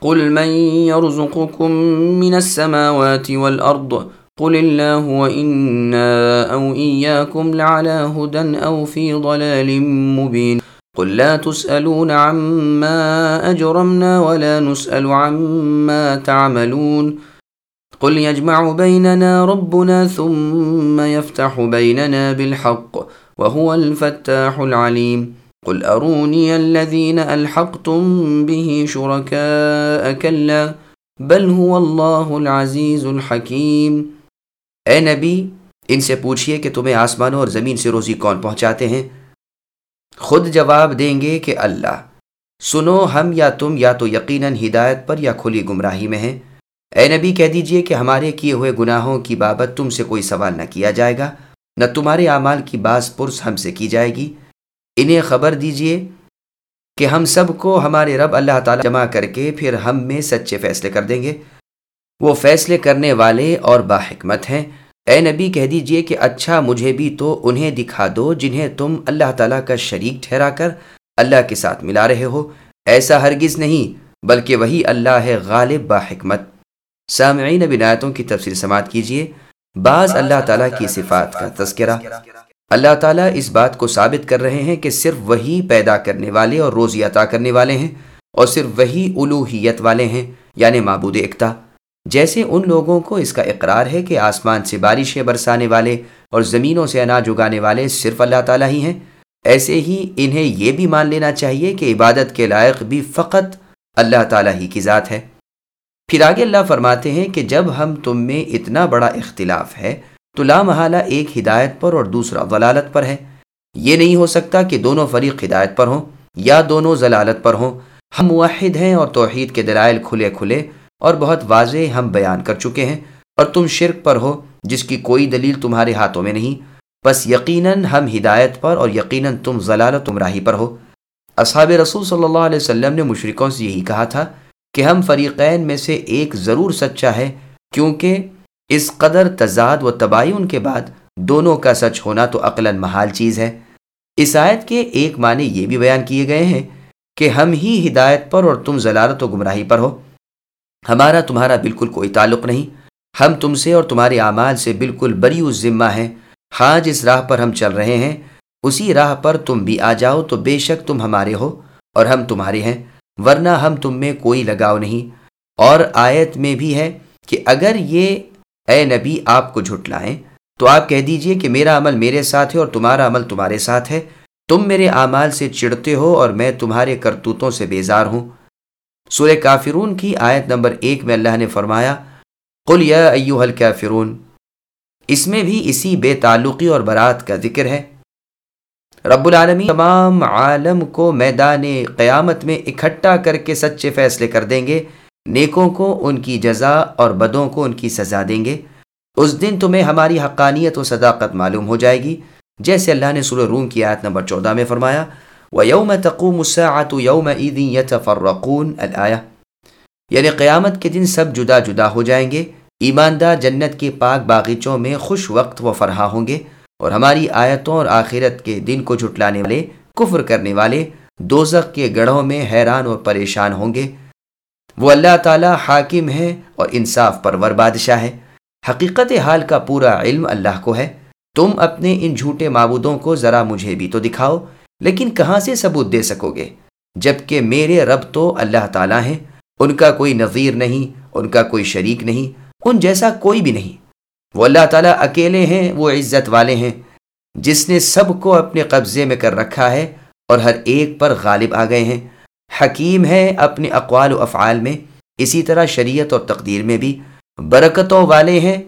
قل من يرزقكم من السماوات والأرض قل الله وإنا أو إياكم لعلى هدى أو في ضلال مبين قل لا تسألون عما أجرمنا ولا نسأل عما تعملون قل يجمع بيننا ربنا ثم يفتح بيننا بالحق وهو الفتاح العليم قل اروني الذين الحقتم به شركاء كلا بل هو الله العزيز الحكيم۔ اے نبی، ان سے پوچھئے کہ تمہیں آسمانوں اور زمین سے روزی کون پہنچاتے ہیں؟ خود جواب دیں گے کہ اللہ۔ سنو، ہم یا تم یا تو یقیناً ہدایت پر یا کھلی گمراہی میں ہیں۔ اے نبی، کہہ دیجیے کہ ہمارے کیے ہوئے گناہوں کی بابت تم سے کوئی سوال نہ کیا جائے گا، نہ تمہارے اعمال کی باز پرس ہم سے کی جائے گی۔ انہیں خبر دیجیے کہ ہم سب کو ہمارے رب اللہ تعالی جمع کر کے پھر ہم میں سچے فیصلے کر دیں گے۔ وہ فیصلے کرنے والے اور باحکمت ہیں۔ اے نبی، کہہ دیجیے کہ اچھا مجھے بھی تو انہیں دکھا دو جنہیں تم اللہ تعالیٰ کا شریک ٹھہرا کر اللہ کے ساتھ ملا رہے ہو۔ ایسا ہرگز نہیں، بلکہ وہی اللہ ہے غالب باحکمت۔ سامعین بنایتوں کی تفصیل سماعت کیجیے بعض اللہ تعالیٰ کی صفات کا تذکرہ۔ اللہ تعالیٰ اس بات کو ثابت کر رہے ہیں کہ صرف وہی پیدا کرنے والے اور روزی عطا کرنے والے ہیں اور صرف وہی الوحیت والے ہیں یعنی معبود اکتا۔ جیسے ان لوگوں کو اس کا اقرار ہے کہ آسمان سے بارشیں برسانے والے اور زمینوں سے اناج اگانے والے صرف اللہ تعالیٰ ہی ہیں، ایسے ہی انہیں یہ بھی مان لینا چاہیے کہ عبادت کے لائق بھی فقط اللہ تعالیٰ ہی کی ذات ہے۔ پھر آگے اللہ فرماتے ہیں کہ جب ہم تم میں اتنا بڑا اختلاف ہے تو لا محالہ ایک ہدایت پر اور دوسرا ضلالت پر ہے۔ یہ نہیں ہو سکتا کہ دونوں فریق ہدایت پر ہوں یا دونوں ضلالت پر ہوں۔ ہم موحد ہیں اور توحید کے دلائل کھلے کھلے اور بہت واضح ہم بیان کر چکے ہیں۔ اور تم شرک پر ہو، جس کی کوئی دلیل تمہارے ہاتھوں میں نہیں۔ بس یقیناً ہم ہدایت پر اور یقیناً تم ضلالت تمراہی پر ہو۔ اصحاب رسول صلی اللہ علیہ وسلم نے مشرقوں سے یہی کہا تھا کہ ہم فریقین میں سے ایک ضرور سچا ہے، کیونکہ اس قدر تضاد و تباین کے بعد دونوں کا سچ ہونا تو عقلاً محال چیز ہے۔ اس آیت کے ایک معنی یہ بھی بیان کیے گئے ہیں کہ ہم ہی ہدایت پر اور تم ضلالت و گمراہی پر ہو۔ ہمارا تمہارا بالکل کوئی تعلق نہیں۔ ہم تم سے اور تمہارے اعمال سے بالکل بری اس ذمہ ہیں۔ ہاں جس راہ پر ہم چل رہے ہیں۔ اسی راہ پر تم بھی آ جاؤ تو بے شک تم ہمارے ہو اور ہم تمہارے ہیں۔ ورنہ ہم تم میں کوئی لگاؤ نہیں۔ اور آیت میں بھی ہے کہ اگر یہ اے نبی، آپ کو جھٹلائیں۔ تو آپ کہہ دیجیے کہ میرا عمل میرے ساتھ ہے اور تمہارا عمل تمہارے ساتھ ہے۔ تم میرے اعمال سے چڑھتے ہو اور میں تمہارے کرتوتوں سے بیزار ہوں۔ سورہ کافرون کی آیت نمبر ایک میں اللہ نے فرمایا، قل یا ایوہ الکافرون، اس میں بھی اسی بے تعلقی اور برات کا ذکر ہے۔ رب العالمین، تمام عالم کو میدان قیامت میں اکٹھا کر کے سچے فیصلے کر دیں گے۔ نیکوں کو ان کی جزا اور بدوں کو ان کی سزا دیں گے۔ اس دن تمہیں ہماری حقانیت و صداقت معلوم ہو جائے گی۔ جیسے اللہ نے سورہ روم کی آیت نمبر چودہ میں فرمایا وہ یوم تقوم یوم فرقون الآیا یعنی قیامت کے دن سب جدا جدا ہو جائیں گے۔ ایماندار جنت کے پاک باغیچوں میں خوش وقت و فرحا ہوں گے۔ اور ہماری آیتوں اور آخرت کے دن کو جھٹلانے والے، کفر کرنے والے، دوزخ کے گڑھوں میں حیران اور پریشان ہوں گے۔ وہ اللہ تعالی حاکم ہے اور انصاف پرور بادشاہ ہے۔ حقیقت حال کا پورا علم اللہ کو ہے۔ تم اپنے ان جھوٹے معبودوں کو ذرا مجھے بھی تو دکھاؤ، لیکن کہاں سے ثبوت دے سکو گے؟ جبکہ میرے رب تو اللہ تعالیٰ ہیں، ان کا کوئی نظیر نہیں، ان کا کوئی شریک نہیں، ان جیسا کوئی بھی نہیں۔ وہ اللہ تعالیٰ اکیلے ہیں، وہ عزت والے ہیں۔ جس نے سب کو اپنے قبضے میں کر رکھا ہے اور ہر ایک پر غالب آ گئے ہیں۔ حکیم ہے اپنے اقوال و افعال میں، اسی طرح شریعت اور تقدیر میں بھی برکتوں والے ہیں،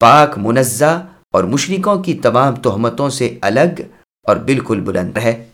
پاک، منزہ اور مشرقوں کی تمام تہمتوں سے الگ اور بالکل بلند ہے۔